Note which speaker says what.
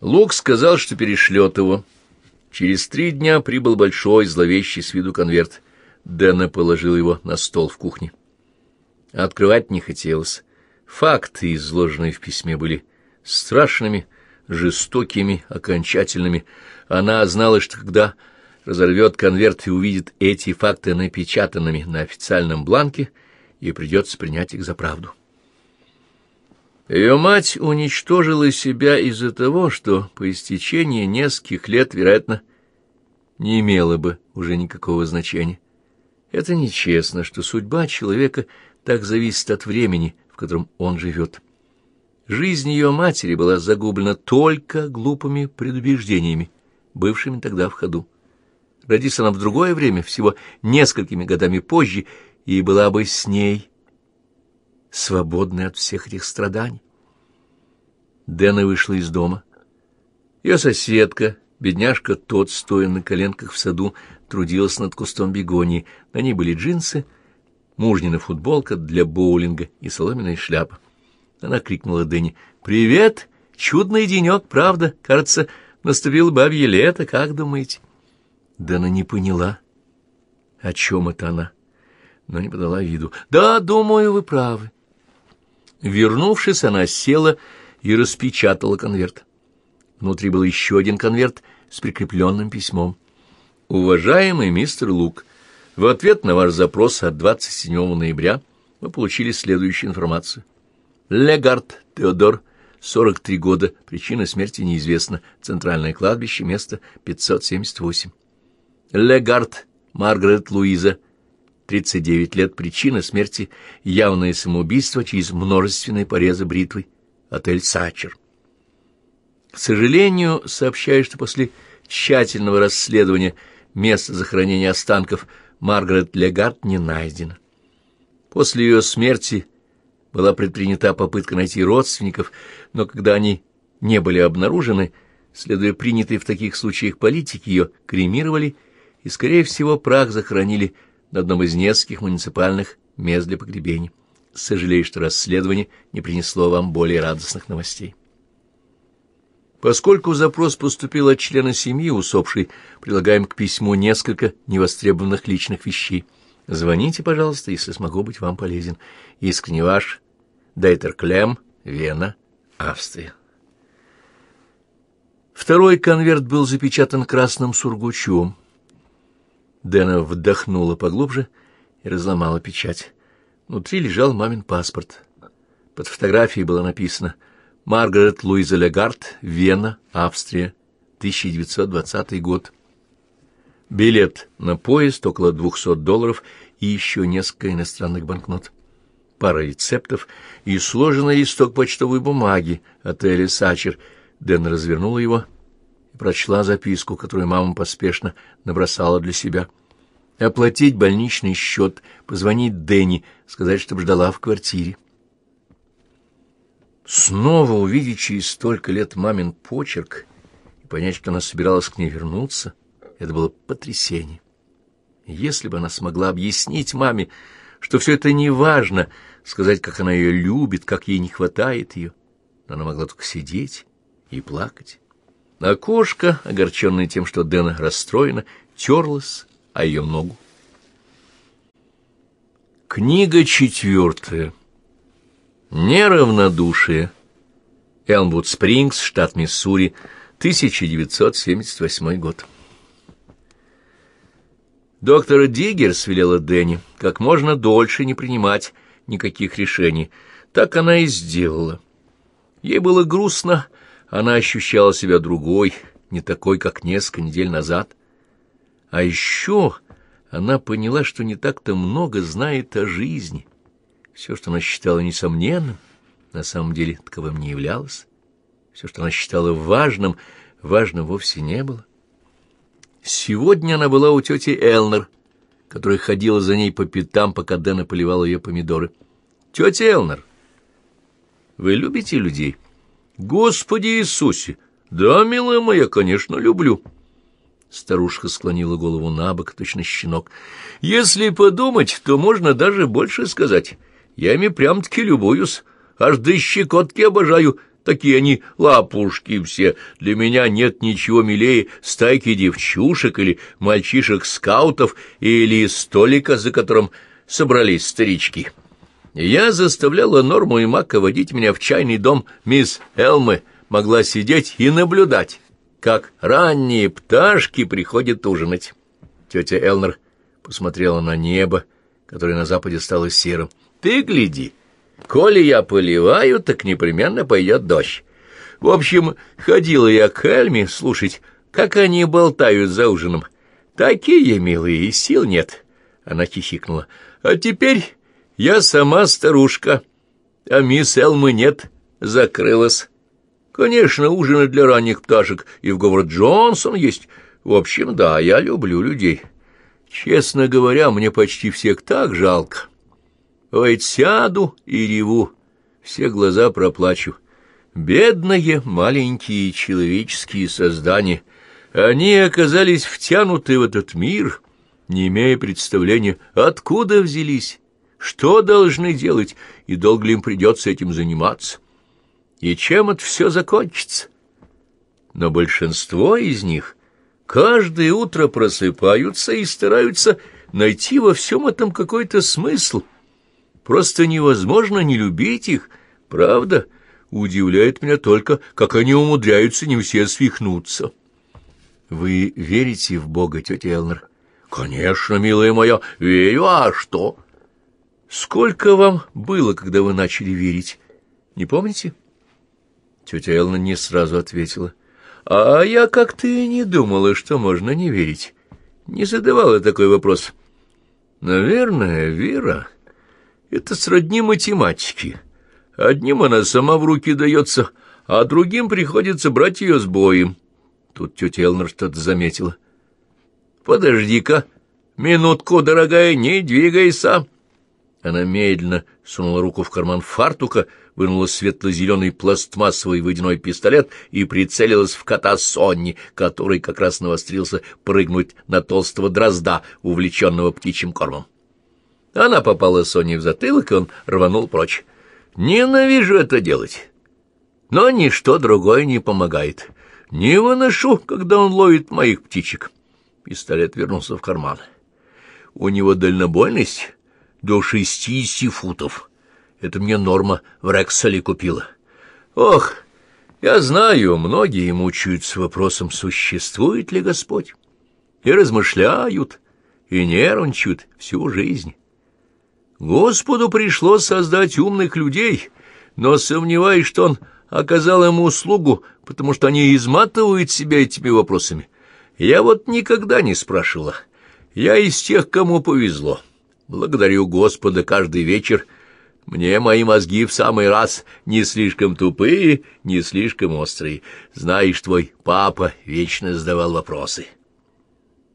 Speaker 1: Лук сказал, что перешлет его. Через три дня прибыл большой, зловещий с виду конверт. Дэна положил его на стол в кухне. Открывать не хотелось. Факты, изложенные в письме, были страшными, жестокими, окончательными. Она знала, что когда разорвет конверт и увидит эти факты напечатанными на официальном бланке, ей придется принять их за правду. Ее мать уничтожила себя из-за того, что по истечении нескольких лет, вероятно, не имело бы уже никакого значения. Это нечестно, что судьба человека так зависит от времени, в котором он живет. Жизнь ее матери была загублена только глупыми предубеждениями, бывшими тогда в ходу. Родись она в другое время, всего несколькими годами позже, и была бы с ней свободной от всех этих страданий. Дэна вышла из дома. Ее соседка, бедняжка тот, стоя на коленках в саду, трудилась над кустом бегонии. На ней были джинсы, мужнина футболка для боулинга и соломенная шляпа. Она крикнула Дэнни. «Привет! Чудный денек, правда? Кажется, наступило бабье лето, как думаете?» Дэна не поняла, о чем это она, но не подала виду. «Да, думаю, вы правы». Вернувшись, она села и распечатала конверт. Внутри был еще один конверт с прикрепленным письмом. «Уважаемый мистер Лук, в ответ на ваш запрос от 27 ноября мы получили следующую информацию. Легард Теодор, 43 года, причина смерти неизвестна, центральное кладбище, место 578. Легард Маргарет Луиза, 39 лет, причина смерти — явное самоубийство через множественные порезы бритвой, отель «Сачер». К сожалению, сообщаю, что после тщательного расследования места захоронения останков Маргарет Легард не найдено. После ее смерти была предпринята попытка найти родственников, но когда они не были обнаружены, следуя принятой в таких случаях политике, ее кремировали и, скорее всего, прах захоронили на одном из нескольких муниципальных мест для погребений. Сожалею, что расследование не принесло вам более радостных новостей. Поскольку запрос поступил от члена семьи усопшей, прилагаем к письму несколько невостребованных личных вещей. Звоните, пожалуйста, если смогу быть вам полезен. Искренне ваш Дейтер Клем, Вена, Австрия. Второй конверт был запечатан красным сургучом. Дэна вдохнула поглубже и разломала печать. Внутри лежал мамин паспорт. Под фотографией было написано «Маргарет Луиза Легард, Вена, Австрия, 1920 год». Билет на поезд около 200 долларов и еще несколько иностранных банкнот. Пара рецептов и сложенный листок почтовой бумаги отеля «Сачер». Дэн развернула его прочла записку, которую мама поспешно набросала для себя — оплатить больничный счет, позвонить Дэнни, сказать, чтобы ждала в квартире. Снова увидеть через столько лет мамин почерк и понять, что она собиралась к ней вернуться, это было потрясение. Если бы она смогла объяснить маме, что все это не важно, сказать, как она ее любит, как ей не хватает ее, она могла только сидеть и плакать. Окошко, огорченное тем, что Дэна расстроена, терлась а ее ногу. Книга четвертая. Неравнодушие. Элмвуд Спрингс, штат Миссури, 1978 год. Доктор Диггерс велела Дэнни как можно дольше не принимать никаких решений. Так она и сделала. Ей было грустно, она ощущала себя другой, не такой, как несколько недель назад. А еще она поняла, что не так-то много знает о жизни. Все, что она считала несомненным, на самом деле таковым не являлось. Все, что она считала важным, важным вовсе не было. Сегодня она была у тети Элнер, которая ходила за ней по пятам, пока Дэна поливала ее помидоры. «Тетя Элнер, вы любите людей?» «Господи Иисусе! Да, милая моя, конечно, люблю». Старушка склонила голову на бок, точно щенок. «Если подумать, то можно даже больше сказать. Я ими прям-таки любуюсь. Аж до щекотки обожаю. Такие они лапушки все. Для меня нет ничего милее стайки девчушек или мальчишек-скаутов или столика, за которым собрались старички. Я заставляла Норму и Мака водить меня в чайный дом мисс Элмы, могла сидеть и наблюдать, как ранние пташки приходят ужинать. Тетя Элнер посмотрела на небо, которое на западе стало серым. «Ты гляди!» Коли я поливаю, так непременно пойдет дождь. В общем, ходила я к Эльме слушать, как они болтают за ужином. Такие милые, сил нет. Она хихикнула. А теперь я сама старушка, а мисс Элмы нет, закрылась. Конечно, ужины для ранних пташек и в Говард Джонсон есть. В общем, да, я люблю людей. Честно говоря, мне почти всех так жалко. Ой, сяду и реву, все глаза проплачу. Бедные маленькие человеческие создания, они оказались втянуты в этот мир, не имея представления, откуда взялись, что должны делать и долго ли им придется этим заниматься, и чем это все закончится. Но большинство из них каждое утро просыпаются и стараются найти во всем этом какой-то смысл — Просто невозможно не любить их, правда? Удивляет меня только, как они умудряются не все свихнуться. Вы верите в Бога, тетя Элнер? Конечно, милая моя, верю, а что? Сколько вам было, когда вы начали верить? Не помните? Тетя Элна не сразу ответила. А я как-то и не думала, что можно не верить. Не задавала такой вопрос. Наверное, вера это сродни математике. Одним она сама в руки дается, а другим приходится брать ее с боем. Тут тетя Элнер что-то заметила. «Подожди-ка, минутку, дорогая, не двигайся!» Она медленно сунула руку в карман фартука, вынула светло-зеленый пластмассовый водяной пистолет и прицелилась в кота Сонни, который как раз навострился прыгнуть на толстого дрозда, увлеченного птичьим кормом. Она попала Соне в затылок, и он рванул прочь. Ненавижу это делать. Но ничто другое не помогает. Не выношу, когда он ловит моих птичек. Пистолет вернулся в карман. У него дальнобойность до шестидесяти футов. Это мне Норма в Рексале купила. Ох, я знаю, многие мучаются вопросом, существует ли Господь. И размышляют, и нервничают всю жизнь. Господу пришлось создать умных людей, но сомневаюсь, что он оказал ему услугу, потому что они изматывают себя этими вопросами. Я вот никогда не спрашивала. Я из тех, кому повезло. Благодарю Господа каждый вечер. Мне мои мозги в самый раз не слишком тупые, не слишком острые. Знаешь, твой папа вечно задавал вопросы».